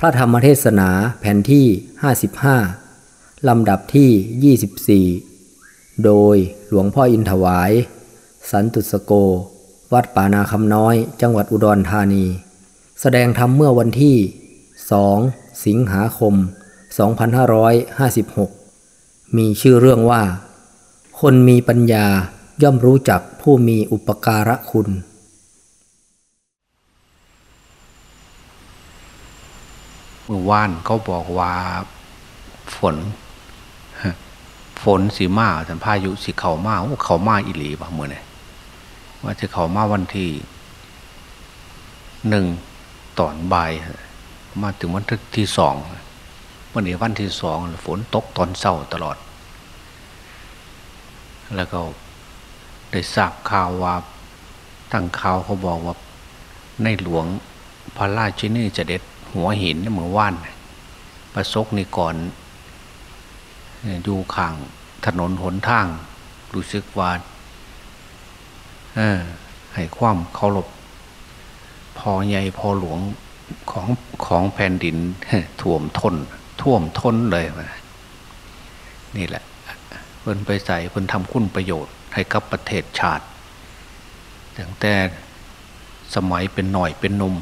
พระธรรมเทศนาแผ่นที่ 55 ลำดับที่ 24 โดยหลวงพ่ออินถวาย สันตุสโก วัดป่านาคำน้อย จังหวัดอุดรธานี แสดงธรรมเมื่อวันที่ 2 สิงหาคม 2556 มีชื่อเรื่องว่า คนมีปัญญาย่อมรู้จักผู้มีอุปการะคุณ เมื่อวานเขาบอกว่าฝนฝนสีมาสันพายุสีเขามาโอ้เขามาอิหลีป่ะเมื่อไงว่าจะเขามาวันที่หนึ่งตอนบ่าย มาถึงวันที่สองวันนี้วันที่สองฝนตกตอนเช้าตลอด แล้วก็ได้ทราบข่าวว่าตั้งข่าวเขาบอกว่าในหลวงพระราชินีจะเด็ด หัวหินเมื่อว่านประสกนิกรอยู่ข้างถนนหนทาง รู้สึกว่าให้ความเคารพพอใหญ่พอหลวงของของแผ่นดินท่วมทนท่วมทนเลยนี่แหละเพิ่นไปใส่เพิ่นทำคุณประโยชน์ให้กับประเทศชาติตั้งแต่สมัยเป็นหน่อยเป็นนม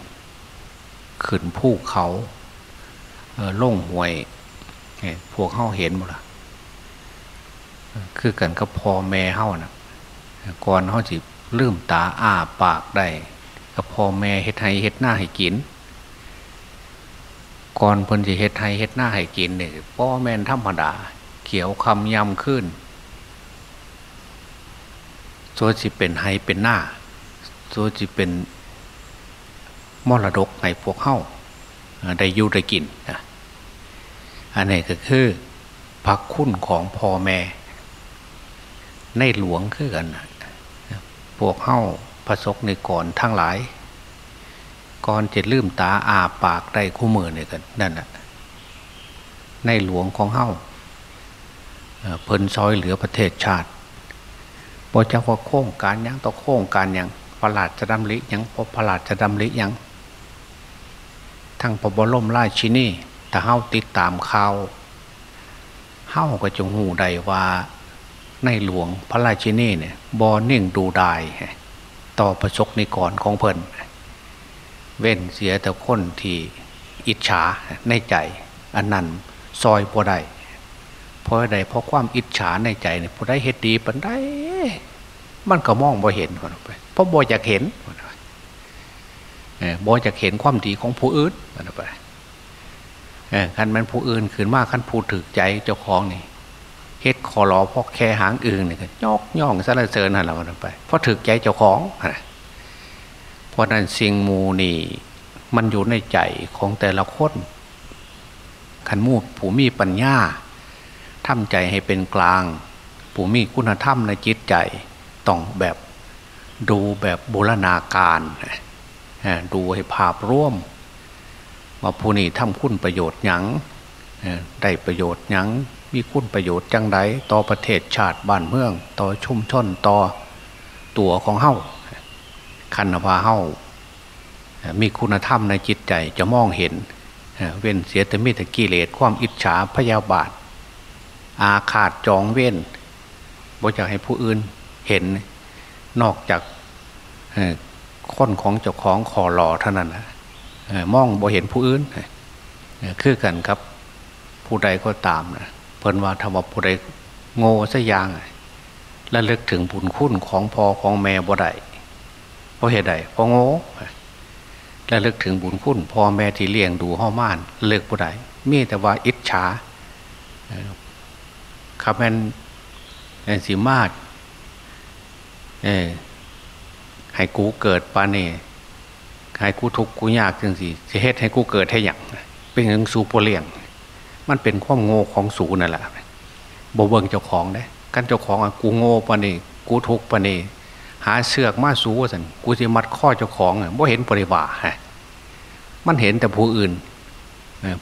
ขึ้นภูเขาล่งหวยพวกเข้าเห็นหมดละคือกันกับพ่อแม่เข้านะก่อนเข้าจิลืมตาอ้าปากได้กับพ่อแม่เฮ็ดให้เฮ็ดหน้าให้กิน ก่อนเพิ่นจะเฮ็ดให้เฮ็ดหน้าให้กินเนี่ยพ่อแม่ธรรมดา เขียวคำยำขึ้นโซจิเป็นไฮเป็นหน้าโซจิเป็น มรดกให้พวกเข้าได้อยู่ได้กินนะอันนี้ก็คือพักคุณของพ่อแม่ ในหลวงคือกันพวกเข้าพระศกในก่อนทั้งหลาย ก่อนจะลืมตาอาปากได้คู่มือเนี่ยกันนั่นแหะในหลวงของเข้าเพิ่นซอยเหลือประเทศชาติบอจะว่าโค้งการยังต่อโค้งการยังประหลาดจะดำลิยังพอประหลาดจะดำลิยัง ทั้งพบรมราชินีแต่เฮ้าติดตามข่าวเฮ้าก็จงหูใดว่าในหลวงพระราชินีเนี่ยบอเน่งดูดายต่อประสกนิกรของเพิ่นเว้นเสียแต่คนที่อิจฉาในใจ อันนั้นซอยบ่ได้เพราะใดเพราะความอิจฉาในใจเนี่ยผู้ได้เฮ็ดดีปันได้ มันก็มองบ่เห็นคนไปเพราะบ่อยากเห็น บอยากเห็นความดีของผู้อื่นไปคันมันผู้อื่นขืนมากคันผู้ถือใจเจ้าของนี่เฮ็ดคอรอพอแค่หางอื่นนี่ก็ยอกย่องสรรเสริญนั่นแหละคนไปเพราะถือใจเจ้าของเพราะนั้นสิ่งมูนี่มันอยู่ในใจของแต่ละคนขันมูผู้มีปัญญาทำใจให้เป็นกลาง ผู้มีคุณธรรมในจิตใจต้องแบบดูแบบบูรณาการ ดูให้ภาพร่วมว่าผู้นี้ทำคุณประโยชน์ยังได้ประโยชน์ยังมีคุณประโยชน์จังไดต่อประเทศชาติบ้านเมือง ต่อชุมชนต่อตัวของเฮ้าคันภาเฮ้ามีคุณธรรมในจิตใจจะมองเห็น เว้นเสียแต่มีแต่กิเลสความอิจฉาพยาบาท อาขาดจองเว้นบ่อยากให้ผู้อื่นเห็นนอกจาก คนของเจ้าของขอรอเท่านั้นนะมองบ่เห็นผู้อื่นคือกันครับ ผู้ใดก็ตามนะเพิ่นว่าทว่าผู้ใดโง่สัอย่างและเลิกถึงบุญคุณของพ่อของแม่บ่ได้เพราะเหตุใดเพราะโง่และเลิกถึงบุญคุณพ่อแม่ที่เลี้ยงดูห้อม่านเลิกบ่ได้มีแต่ว่าอิจฉาขับแมนสีมาดเออ ให้กูเกิดปานี่ให้กูทุกกูยากจังสิจะเฮ็ดให้กูเกิดให้อย่างเป็นเรื่องสูปเลี่ยง มันเป็นความโง่ของสูนั่นแหละบเบิงเจ้าของได้กันเจ้าของอะกูโง่ปานี่กูทุกปานี่หาเสือกมาสูสันกูจะมัดข้อเจ้าของอะบ่เห็นปริวาฮะมันเห็นแต่ผู้อื่น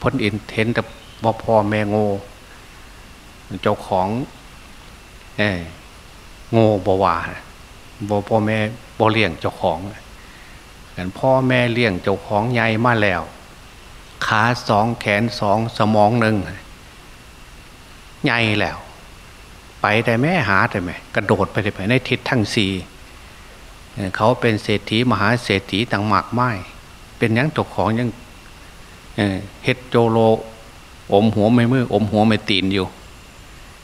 พ้นอินเห็นแต่ว่พ่อแม่โง่เจ้าของโง่บวาบพ่อแม่ บ่เลี้ยงเจ้าของกันพ่อแม่เลี้ยงเจ้าของใหญ่มาแล้ว ขาสองแขนสองสมองหนึ่งใหญ่แล้ว ไปแต่แม่หาแต่แม่กระโดดไปไปในทิศทั้งสี่เขาเป็นเศรษฐีมหาเศรษฐีต่างหมากไม้เป็นยังตกของยังเฮ็ดโจโลอมหัวไม่มืออมหัวไม่ตีนอยู่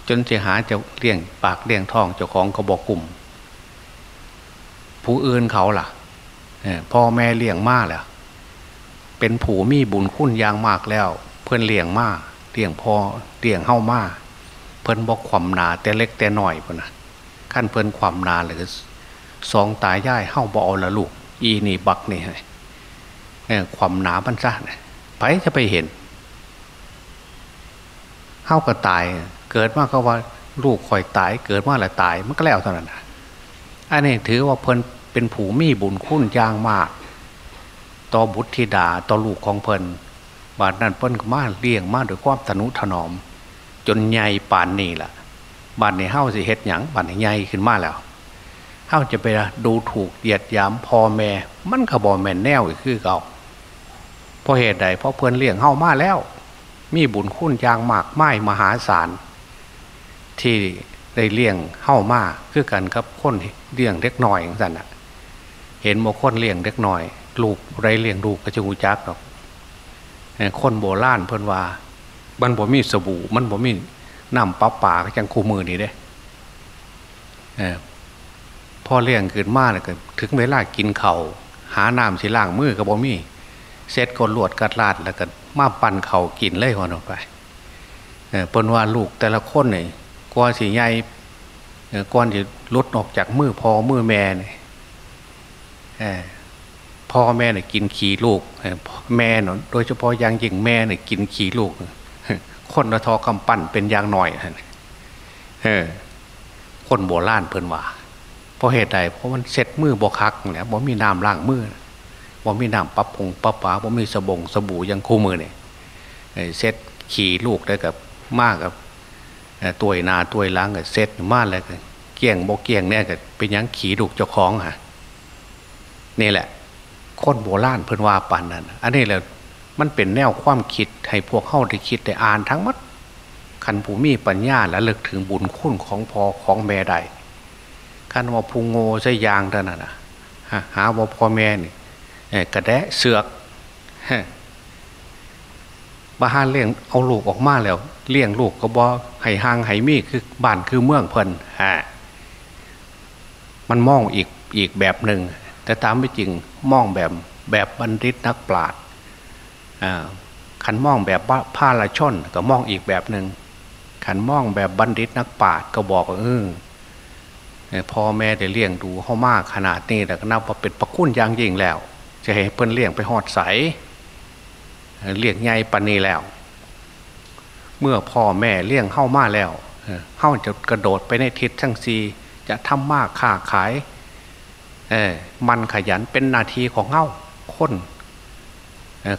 จนจะหาจะเลี้ยงปากเลี้ยงท้องเจ้าของเขาบอกกลุ่ม ผู้อื่นเขาล่ะพ่อแม่เลี้ยงมาแล้วเป็นผูมีบุญคุณยางมากแล้ว เพื่อนเลี้ยงมาเลี้ยงพ่อเลี้ยงเฮ้ามาเพื่อนบอกความนาแต่เล็กแต่หน่อยพุ่นะขั้นเพื่อนความนาเลยสองตายย่ายเฮ้าบอละลูก อีนี่บักนี่เนี่ยความหนาพันซ่าเนี่ยไปจะไปเห็นเฮ้าก็ตาย เกิดมาก็ว่าลูกคอยตาย เกิดมาแล้วตายมันก็แล้วเท่านั้นอันนี้ถือว่าเพิ่น เป็นผูมีบุญคุณยางมาก ต่อบุตรธิดาต่อลูกของเพิ่นบาดนั้นเพิ่นก็มาเลี้ยงมาด้วยความทนุถนอม จนใหญ่ป่านนี้ล่ะบาดในเฮ้าสิเฮ็ดหยังบาดในใหญ่ขึ้นมาแล้วเฮ้าจะไปดูถูกเหยียดยามพ่อแม่ มันขบอแม่นแนวอีกคือเก่าเพราะเหตุใดเพราะเพิ่นเลี้ยงเฮ้ามาแล้ว มีบุญคุณยางมากไม้มหาศาลที่ได้เลี้ยงเฮ้ามาคือกันกับคนเลี้ยงเล็กน้อยอย่างนั้นอะ เห็นโมคนเลี้ยงเล็กหน้อย ลูกไรเลี้ยงลูกก็จะหูจักหรอกคนโบราณเพิ่นว่ามันบ่มีสบู่ มันบ่มีน้ำปลาป่าก็จังคู่มือนี่เด้พ่อเลี้ยงขึ้นมาเลยก็ถึงเวลากินเขา่าหาน้ำสิล่างมือก็บ่มีเซ็ตคนลวดกัดลาดแล้วก็มาปั่นเข่ากินเลยคนออกไปเปิ้นว่าลูกแต่ละคนเนี่ยกว่าสิใหญ่ก่อนจะลดออกจากมือพอมือแม่เนี่ย พ่อแม่เนี่ยกินขี่ลูกแม่เนาะโดยเฉพาะยังยิ่งแม่เนี่ยกินขี่ลูกคนละทอกำปั้นเป็นยางหน่อยเออคนโบราณเพิ่นว่าเพราะเหตุใดเพราะมันเซ็ตมือบกคักเนี่ยบ่มีน้ำล้างมือบ่มีน้ำปับพงปับป๋าบ่มีสบงสบู่ยังคู่มือเนี่ยเซ็ตขี่ลูกได้กับมากกับตัวนาตัวล้างกับเซ็ตมากเลยเกี่ยงโบเกี่ยงเนี่ยก็เป็นยังขี่ลูกเจ้าของฮะ นี่แหละคนโบราณเพิ่นว่าปันนั้น อันนี้แหละมันเป็นแนวความคิดให้พวกเข้าได้คิดได้อ่านทั้งมัดขันผู้มีปัญญาและเลิกถึงบุญคุณของพอของแม่ใดขันว่าพูโง่ใช่ยางเท่านั้นนะหาว่าพ่อแม่นี่กระแดะเสือกบ้านเลี้ยงเอาลูกออกมาแล้ว เลี้ยงลูกก็บอไห้ห่างไห้มีคือบ้านคือเมืองเพิ่นฮะมันมองอีกอีกแบบหนึ่ง แต่ตามไม่จริงมองแบบแบบบัณฑิตนักปราชญ์ขันมองแบบผ้าละช่อนก็มองอีกแบบหนึ่งขันมองแบบบัณฑิตนักปราชญ์ก็บอกเออพ่อแม่ได้เลี้ยงดูเขามากขนาดนี้แต่ก็นับว่าเป็นประคุณอย่างยิ่งแล้ว จะให้เพิ่นเลี้ยงไปหอดใสเลี้ยงไงปนีแล้ว เมื่อพ่อแม่เลี้ยงเข้ามาแล้วเข้าจะกระโดดไปในทิศทั้งสีจะทำมากค้าขาย เออมันขยันเป็นนาทีของเงาคน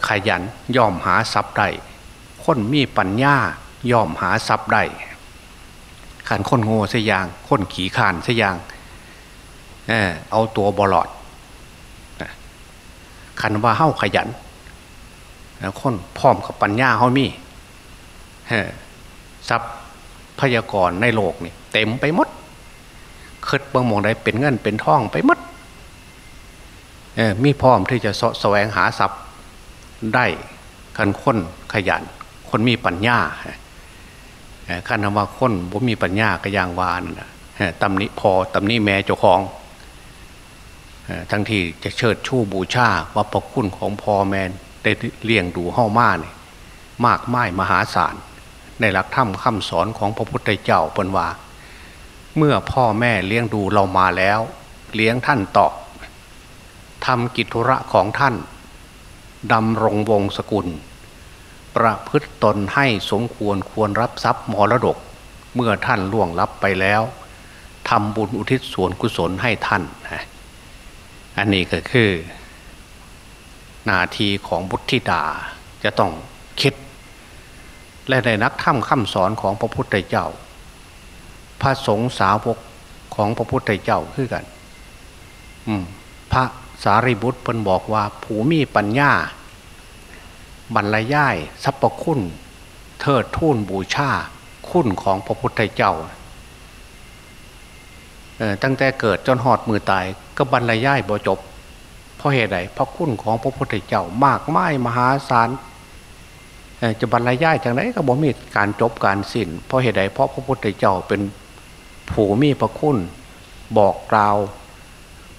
ขยันยอมหาทรัพย์ได้คนมีปัญญายอมหาทรัพย์ได้ขันคนโง่สยางคนขี่ขานเสยางเออเอาตัวบอลอดขันว่าเฮ้าขยันคนพร้อมกับปัญญาเขามีทรัพย์พยากรในโลกนี่เต็มไปหมดคิดบางมองได้เป็นเงินเป็นทองไปหมด มีพร้อมที่จะสแสวงหาทรัพย์ได้คันค้นขยัน คนมีปัญญาขันว่าคนบ่มีปัญญาก็ยางวานตำนี้พอตำนี้แม่เจ้าของทั้งที่จะเชิดชู้บูชาว่าประคุณของพ่อแม่ได้เลี้ยงดูห้ามาเนี่ยมากไม้มหาศาลในหลักธรรมคำสอนของพระพุทธเจ้าเป็นว่า เมื่อพ่อแม่เลี้ยงดูเรามาแล้ว เลี้ยงท่านตอบ ทำกิจธุระของท่านดำรงวงศกุล ประพฤติตนให้สมควรควรรับทรัพย์มรดก เมื่อท่านล่วงลับไปแล้วทำบุญอุทิศส่วนกุศลให้ท่าน อันนี้ก็คือนาทีของบุตรธิดาจะต้องคิด และในนักธรรมคำสอนของพระพุทธเจ้า พระสงฆ์สาวกของพระพุทธเจ้าคือกันพระ สารีบุตรเพิ่นบอกว่า ผูมีปัญญา บรรยายสรรพคุณ เทิดทูนบูชาคุณของพระพุทธเจ้าตั้งแต่เกิดจนหอดมือตายก็บรรยายบ่จบ เพราะเหตุใดเพราะคุณของพระพุทธเจ้ามากมายมหาศาลจะบรรยายจากไหนก็บ่มีการจบการสิ้นเพราะเหตุใดเพราะพระพุทธเจ้าเป็นผู้มีพระคุณบอกกล่าว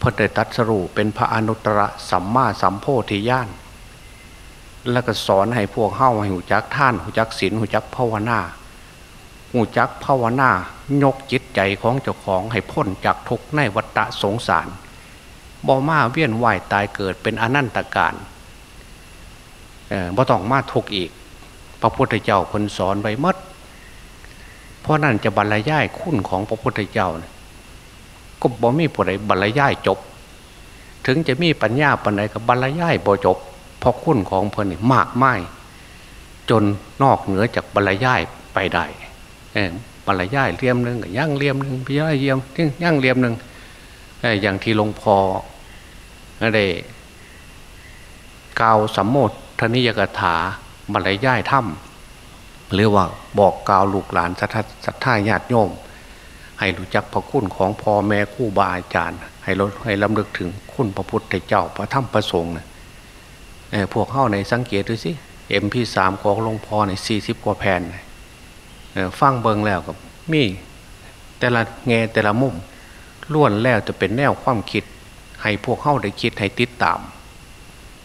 พระเดชตัสรูเป็นพระอนุตตรสัมมาสัมโพธิญาณแล้วก็สอนให้พวกเข้าให้หูจักท่านหูจักศีลหูจักภาวนาหูจักภาวนายกจิตใจของเจ้าของให้พ้นจากทุกข์ในวัฏสงสารบ่มาเวียนว่ายตายเกิดเป็นอนันตการบ่ต้องมาทุกข์อีก พระพุทธเจ้าคนสอนไว้มัดเพราะนั่นจะบรรยายคุณของพระพุทธเจ้า ก็บ่มีผู้ใดบรรยายจบ ถึงจะมีปัญญาปัญญากับบรรยายบ่จบเพราะคุณของเพลินมากไม่จนนอกเหนือจากบรรยายไปได้บรรยายเลี่ยมหนึ่งย่างเลี่ยมหนึ่งพี่ย่าเยี่ยมย่างเลี่ยมหนึ่งอย่างที่หลวงพ่อได้กล่าวสัมโมทนิยกถาบรรยายถ้ำหรือว่าบอกกล่าวลูกหลานสัทธาญาติโยม ให้รู้จักพระคุณของพ่อแม่คู่บาอาจารย์ ให้เราให้ลำลึกถึงคุณพระพุทธเจ้าพระธรรมพระสงฆ์เนี่ยพวกเข้าในสังเกตดูสิเอ็มพีสามของหลวงพ่อในสี่สิบกว่าแผ่นฟังเบิงแล้วกับมีแต่ละแง่แต่ละมุมล้วนแล้วจะเป็นแนวความคิด ให้พวกเข้าได้คิดให้ติดตาม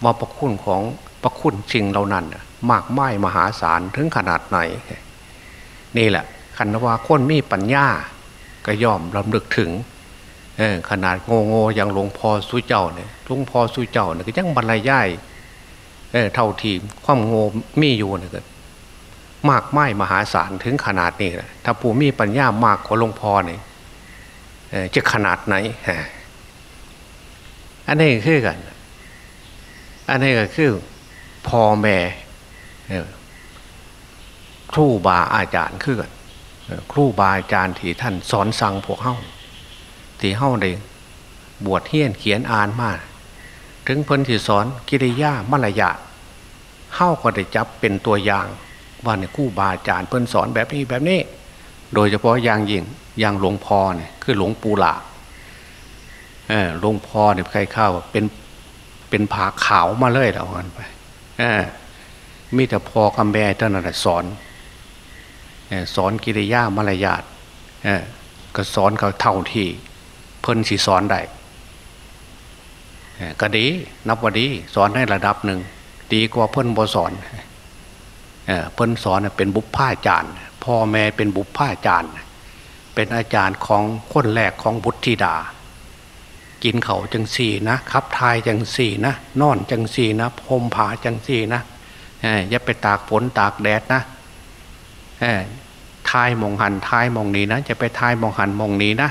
ว่าประคุณของประคุณจริงเหล่านั้นมากไม้มหาศาลถึงขนาดไหน นี่แหละคันว่าคนมีปัญญา ก็ย่อมลำลึกถึงขนาดโง่โง่อย่างหลวงพ่อสุเจ้าเนี่ยหลวงพ่อสุเจ้าเนี่ยก็ยังบรรยายเท่าทีความโง่มีอยู่เนี่ยก็มากไม้มหาศาลถึงขนาดนี้แหละถ้าผู้มีปัญญามากกว่าหลวงพ่อเนี่ยจะขนาดไหนอันนี้คือกัน อันนี้ก็คือพ่อแม่ครูบาอาจารย์คือกัน ครูบาอาจารย์ที่ท่านสอนสั่งพวกเฮ้าที่เฮ้าได้บวชเฮียนเขียนอ่านมาถึงเพิ่นที่สอนกิริยามารยาเฮ้าก็ได้จับเป็นตัวอย่างว่าเนี่ยครูบาอาจารย์เพิ่นสอนแบบนี้แบบนี้ โดยเฉพาะอย่างยิ่งอย่างหลวงพ่อเนี่ยคือหลวงปู่หลาเออหลวงพ่อเนี่ยใครเข้าเป็นเป็นผาขาวมาเลยแล้วกันไปเออมีแต่พอคำแม่ท่านน่ะสอน สอนกิริยามารยาทก็สอนเขาเท่าที่เพิ่นสิสอนได้ก็ดีนับว่าดีสอนให้ระดับหนึ่ง ดีกว่าเพิ่นบ่สอนเพิ่นสอนเป็นบุพผาจารย์พ่อแม่เป็นบุพผาจารย์เป็นอาจารย์ของคนแรกของบุตรธิดา กินเขาจังสี่นะขับทายจังสี่นะนอนจังสี่นะพมผาจังสี่นะอย่าไปตากฝนตากแดดนะ ทายมองหันทายมองนี้นะจะไปทายมองหันมองนี้นะ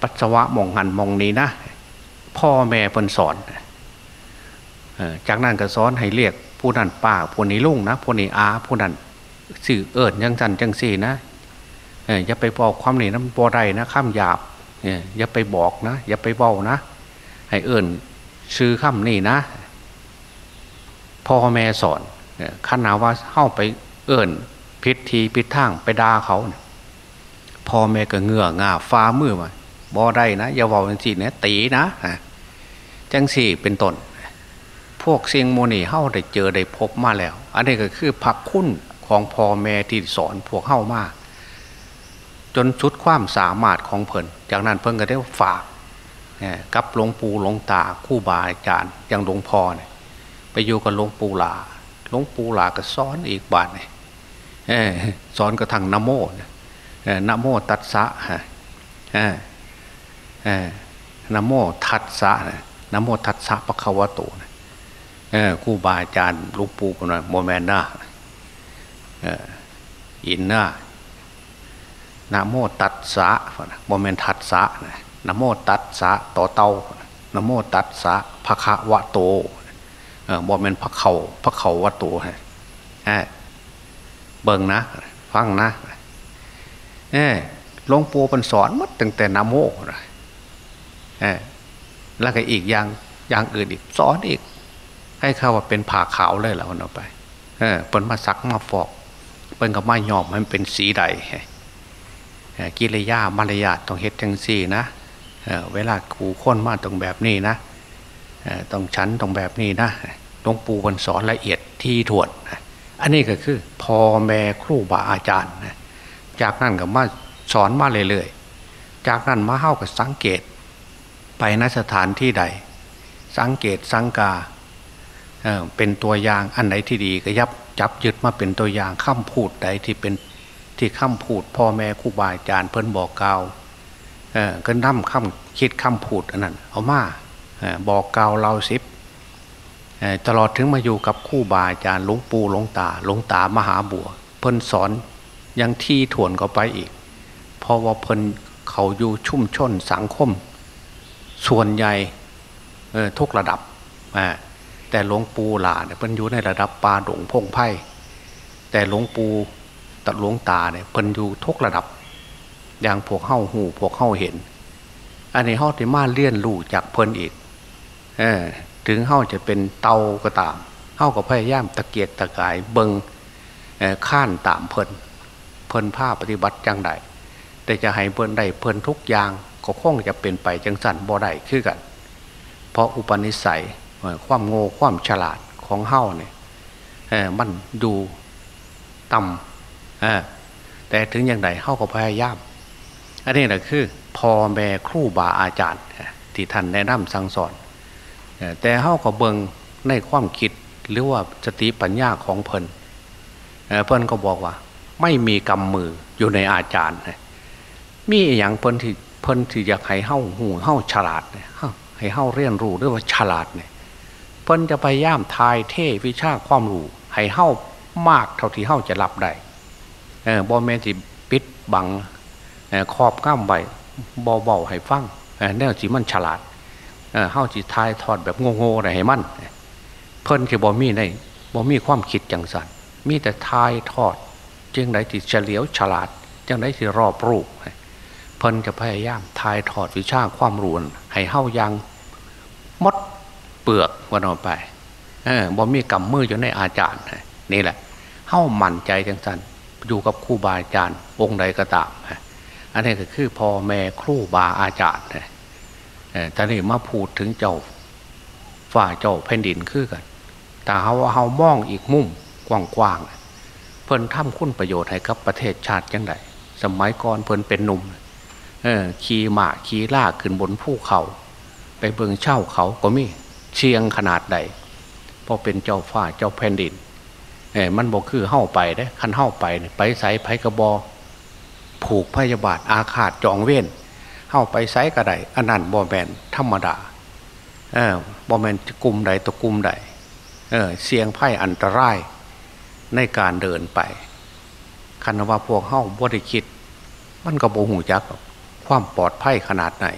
ปัสสาวะมองหันมองนี้นะพ่อแม่เพิ่นสอนจากนั้นก็สอนให้เรียกผู้นั้นป้าผู้นี้ลุงนะผู้นี้อาผู้นั้นสื่อเอิญยังจันจังสี่นะอย่าไปบอกความนี้นะบอไรนะข้ามหยาบอย่าไปบอกนะ อย่าไปเบานะ ให้เอิญซื้อข้ามนี่นะพ่อแม่สอนขนาว่าเข้าไปเอิญ พิษทีพิษทางไปด่าเขาพ่อแม่ก็เงื่อง่าฟ้ามือมาบอได้นะอย่าบอกจังสี่เนี่ยตีนะจังสี่เป็นต้นพวกเสียงโมนีเข้าได้เจอได้พบมาแล้ว อันนี้ก็คือพักคุณของพ่อแม่ที่สอนพวกเข้ามาจนชุดความสามารถของเพิ่นจากนั้นเพิ่นก็ได้ฝากกับหลวงปู่หลวงตาคู่บาอาจารย์อย่างหลวงพ่อเนี่ยไปอยู่กับหลวงปู่หลาหลวงปู่หลาก็สอนอีกบาทเนี่ย สอนกระทั่งนโมนโมตัสสะนโมทัสสะนโมทัสสะปะคะวะโตคู่บาอาจารย์ลวงปู่คนนั้นโมแมนนาอินนานะโมตัสสะโมเมนทัสสะนะโมตัสสะต่อเตานะโมตัสสะภะคะวะโตโมเมนพระเขาพระเขาวะโตฮะ เบิ่งนะ ฟังนะเออหลวงปู่เป็นสอนมัดตั้งแต่นโมนะเออแล้วก็อีกอย่างอย่างอื่นอีกสอนอีก ให้เขาว่าเป็นผ่าขาวเลยแล้วเอาไป เออเปิ้นมาซักมาฟอกเปิ้นก็มายอมมันเป็นสีใดกิริยามารยาทต้องเฮ็ดจังซี่นะเเวลาครูค้นมาตรงแบบนี้นะต้องชั้นตรงแบบนี้นะหลวงปู่บนสอนละเอียดที่ถวด อันนี้ก็คือพ่อแม่ครูบาอาจารย์จากนั้นก็มาสอนมาเรื่อยๆ จากนั้นมาเข้ากับสังเกต ไปนสถานที่ใด สังเกตสังกาเป็นตัวอย่างอันไหนที่ดีก็ยับจับยึดมาเป็นตัวอย่างคำพูดใดที่เป็นที่คำพูด พ่อแม่ครูบาอาจารย์เพิ่นบอกกล่าวก็นำคำคิดคำพูดอันนั้นเอามาบอกกล่าวเราสิบ ตลอดถึงมาอยู่กับคู่บาอาจารย์หลวงปู่หลวงตาหลวงตามหาบัว เพิ่นสอนยังที่ถ่วนก็ไปอีก เพราะว่าเพิ่นเขาอยู่ชุ่มชนสังคม ส่วนใหญ่ทุกระดับ แต่หลวงปู่หลาเนี่ยเพิ่นอยู่ในระดับปาดงพงไพ่แต่หลวงปู่ตัดหลวงตาเนี่ยเพิ่นอยู่ทุกระดับ อย่างพวกเข้าหูพวกเข้าเห็น อันนี้เข้าที่มาเลี่ยนลู่จากเพิ่นอีกเอ ถึงเข้าจะเป็นเตาก็ตามเข้ากับพยายามตะเกียกตะกายเบิงข้านตามเพิ่นเพิ่นผ้าปฏิบัติจังใดแต่จะให้เพิ่นได้เพิ่นทุกอย่างก็คงจะเป็นไปจังสันบ่ได้คือกัน เพราะอุปนิสัยความโง่ความฉลาดของเฮ้าเนี่ยมันดูต่ำแต่ถึงอย่างไรเฮ้าก็พยายาม อันนี้แหละคือพ่อแม่ครูบาอาจารย์ที่ท่านแนะนำสั่งสอน แต่เฮาก็เบิงในความคิดหรือว่าสติปัญญาของเพิ่นเพิ่นก็บอกว่า ไม่มีกำมืออยู่ในอาจารย์ มีอย่างเพิ่นที่เพิ่นที่อยากให้เฮาหูเฮาฉลาดให้เฮาเรียนรู้ด้วยว่าฉลาดเนี่ยเพิ่นจะพยายามทายเทวิชาความรู้ให้เฮามากเท่าที่เฮาจะรับได้บอแมนที่ปิดบังขอบก้ามใบบเบาๆให้ฟังแนวจีมันฉลาด เฮ้าจีทายทอดแบบโง่ๆอะไรให้มันเพิ่นคือบอมีในบอมีความคิดจังสันมีแต่ทายทอดจึงไหนที่เฉลียวฉลาดจังไหนที่รอบรูปเพิ่นจะพยายามทายทอดวิชาความรู้ให้เฮ้ายังมดเปลือกวันออกไปเออบ่มีกำมืออยู่ในอาจารย์นี่แหละเข้ามั่นใจจังสันอยู่กับครูบาอาจารย์องค์ใดก็ตามอันนี้ก็คือพ่อแม่ครูบาอาจารย์ ต่นี่มาพูดถึงเจ้าฝ่าเจ้าแผ่นดินคือกัน แต่เขาว่าเขามองอีกมุมกว้างๆ เพิ่นทำคุณประโยชน์ให้กับประเทศชาติยังไงสมัยก่อนเพิ่นเป็นหนุ่มขี่หมาขี่ล่าขึ้นบนภูเขา ไปเบิงเช่าเขาก็มีเชียงขนาดใดพอเป็นเจ้าฟ้าเจ้าแผ่นดินเอ้มันบอกคือเข้าไปได้คันเข้าไป ไปใส่ไผกระบอผูกพยาบาทอาขาดจองเว้น เข้าไปไซกระไดอันนั้นบอแมนธรรมดาเออบอแมนกลุ่มใดตัวกลุ่มใดเออเสียงไพ่อันตรายในการเดินไปคันว่าพวกเข้าบริคิด มันก็โบหูจักความปลอดภัยขนาดไหน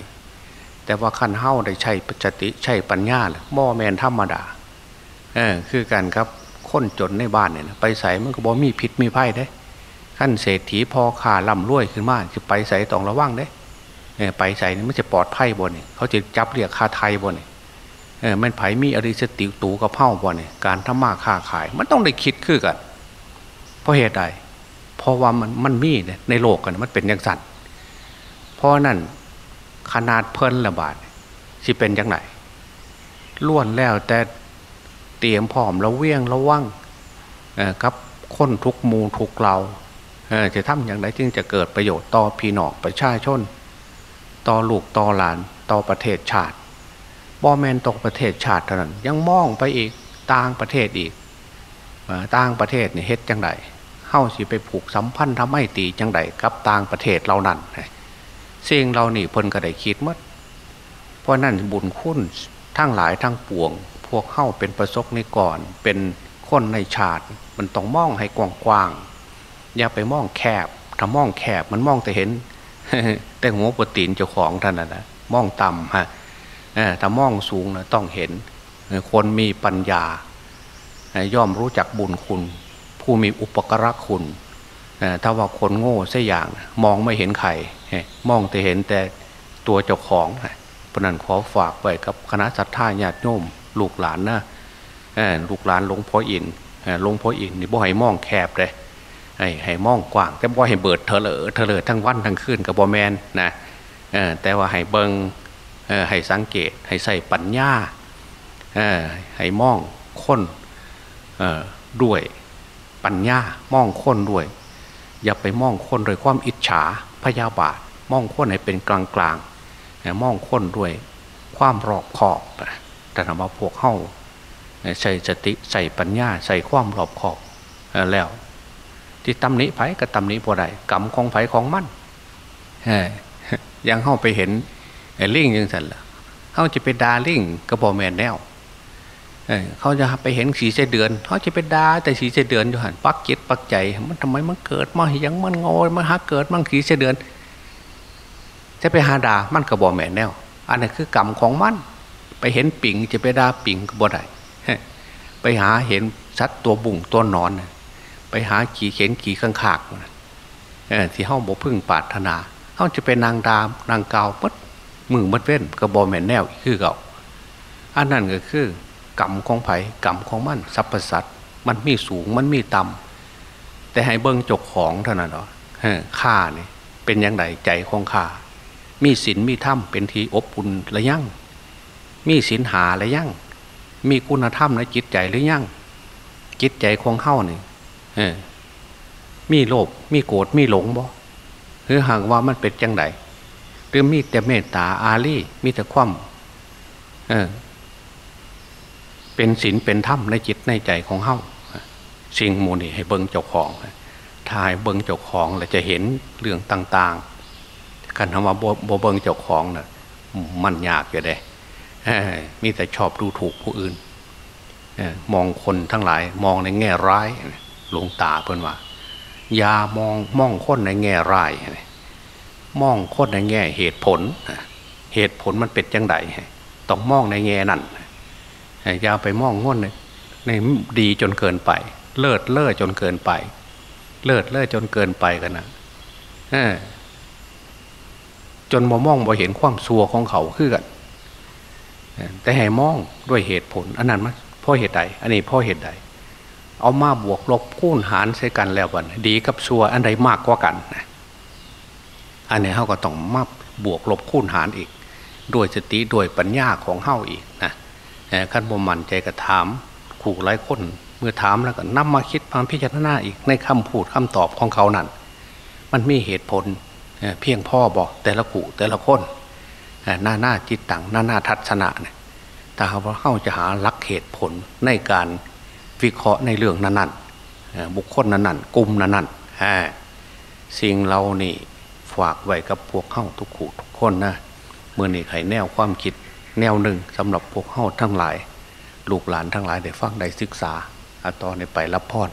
แต่ว่าขั้นเฮ้าได้ใช่ปัจติใช่ปัญญาเลยม่อแมนธรรมดาเออคือกันครับคนจนในบ้านเนี่ยนะไปใส่มันก็บอกมีพิษมีไพ่ได้ขั้นเศรษฐีพอขาลำรวยขึ้นมาจะไปใส่ต้องระวังได้ ไปใส่นี่มันจะปลอดภัยบ่เนี่ยเขาจะจับเรียกคาไทยบ่เนี่ยเออมันไผ่มีอริสติตูกับเผ่าบ่เนี่ยการทำมาค้าขาย มันต้องได้คิดคือกันเพราะเหตุใดเพราะว่ามันมันมีในโลกกันมันเป็นอย่างสัตว์เพราะนั่นขนาดเพลินระบาดสิเป็นอยังไงล้วนแล้วแต่เตรียมพร้อมแล้วเวียงระวังกับคนทุกมูทุกเราจะทำอย่างไรจึงจะเกิดประโยชน์ต่อพี่น้องประชาชน ต่อลูกต่อหลานต่อประเทศชาติบอแมนตกประเทศชาติเท่านั้น ยังมองไปอีกต่างประเทศอีกต่างประเทศเนี่ยเฮ็ดจังไดเข้าสิไปผูกสัมพันธ์ทำให้ตีจังไดกับต่างประเทศเรานั่นสิ่งเรานี่เพิ่นก็ได้คิดมัดเพราะนั่นบุญคุณทั้งหลายทั้งปวง พวกเข้าเป็นประสบในก่อนเป็นคนในชาติ มันต้องมองให้กว้างๆอย่าไปมองแคบถ้ามองแคบมันมองแต่เห็น แต่หัวปตีนเจ้าของท่านนะมองต่ำฮะถ้ามองสูงนะต้องเห็น คนมีปัญญา ย่อมรู้จักบุญคุณ ผู้มีอุปกรณ์คุณถ้าว่าคนโง่เสียอย่างมองไม่เห็นใครมองแต่เห็นแต่ตัวเจ้าของเพราะนั้นขอฝากไว้กับคณะสัตยาญาติโยมลูกหลานนะลูกหลานหลวงพ่ออินหลวงพ่ออินนี่บ่ให้มองแคบเลย ให้ให้มองกว้าง แต่บ่ให้เบิดเถลอเถลอทั้งวันทั้งคืนกับบ่แมนนะเออแต่ว่าให้เบิงเออให้สังเกตให้ใส่ปัญญาเออให้มองคนเออด้วยปัญญามองค้นด้วย อย่าไปมองค้นโดยความอิจฉาพยาบาท มองค้นให้เป็นกลางกลางมองค้นด้วยความรอบขอบแต่ทำมาพวกเข้าใส่สติใส่ปัญญาใส่ความรอบขอบแล้ว ที่ตำหนิไผกับตำหนิบ่ได้กรรมของไผของมันยังเข้าไปเห็นลิงยังสันละเขาจะไปดาลิงกระบอกแมนแนวเขาจะไปเห็นสีเสเดือนเขาจะไปดาแต่สีเสเดือนอยู่หันปักจิตปักใจ มันทำไมมันเกิดมาอย่างมันงอยมันหาเกิดมันสีเสเดือน จะไปหาดามันกระบอกแมนแนวอันนี้คือกรรมของมัน ไปเห็นปิ่งจะไปดาปิ่งกระบอกได้ไปหาเห็นสัตว์ตัวบุ่งตัวนอน ไปหาขี่เข็นขี่ข้างขากที่เฮ้าบ่พึ่งปาถนาเฮ้าจะเป็นนางดามนางเกาปัดมือมัดเว้นกระบอกแมนแนวคือเก่าอันนั้นก็คือกรรมของไผ่กรรมของมันสรรพสัตว์มันมีสูงมันมีต่ำแต่ให้เบิ้งจกของเท่านั้นหรอข้าเนี่ยเป็นยังไงใจของข้ามีศีลมีธรรมเป็นทีอบอุ่นระยั่งมีศีลหาระยั่งมีคุณธรรมในจิตใจหรือยั่งจิตใจของเฮ้าเนี่ย มีโลภมีโกรธมีหลงบ่หรือหากว่ามันเป็นจังไดหรือมีแต่เมตตาอารีมีแต่ความเออ เป็นศีลเป็นธรรมในจิตในใจของเฮาสิ่งโมนี่ให้เบิ้งเจ้าของถ้าให้เบิ้งเจ้าของเราจะเห็นเรื่องต่างๆกันทำว่าโบเบิ้งเจ้าของนะ่ะมันยากอยู่เด้มีแต่ชอบดูถูกผู้อื่นมองคนทั้งหลายมองในแง่ร้าย หลวงตาเพื่นว่าอย่ามองมองคนในแง่ร้ายมองคนในแง่เหตุผล เหตุผลมันเป็นจังไดต้องมองในแง่นั่นอย่าไปมองง่นในดีจนเกินไป เลิศเล่อจนเกินไป เลิศเล่อจนเกินไปกันนะจนมามองบ่เห็นความซัวของเขาคือกันแต่ให้มองด้วยเหตุผลอันนั้นมันพ่อเหตุใดอันนี้พ่อเหตุใด เอามาบวกลบคูณหารใช้กันแล้วกันดีกับซัวอันใดมากกว่ากันอันนี้เขาก็ต้องมาบวกลบคูณหารอีก ด้วยสติด้วยปัญญาของเฮาอีกนะขั้นบ่มันใจกระถามขู่หลายคนเมื่อถามแล้วก็นำมาคิดมามพิจารณาอีกในคำพูดคำตอบของเขานั่นมันมีเหตุผลเพียงพ่อบอกแต่ละขู่แต่ละคนหน้าหน้าจิตตังหน้าหน้าทัศนะเนี่ยแต่ว่าเข้าจะหาลักเหตุผลในการ วิเคราะห์ในเรื่องนั้นๆบุคคลนั้นๆกลุ่มนั้นๆสิ่งเรานี่ฝากไว้กับพวกเข้าทุกขู่ทุกคนนะเมื่อนี่ไขแนวความคิดแนวหนึ่งสำหรับพวกเข้าทั้งหลาย ลูกหลานทั้งหลายได้ฟังได้ศึกษาอาตอนนี้ไปรับพร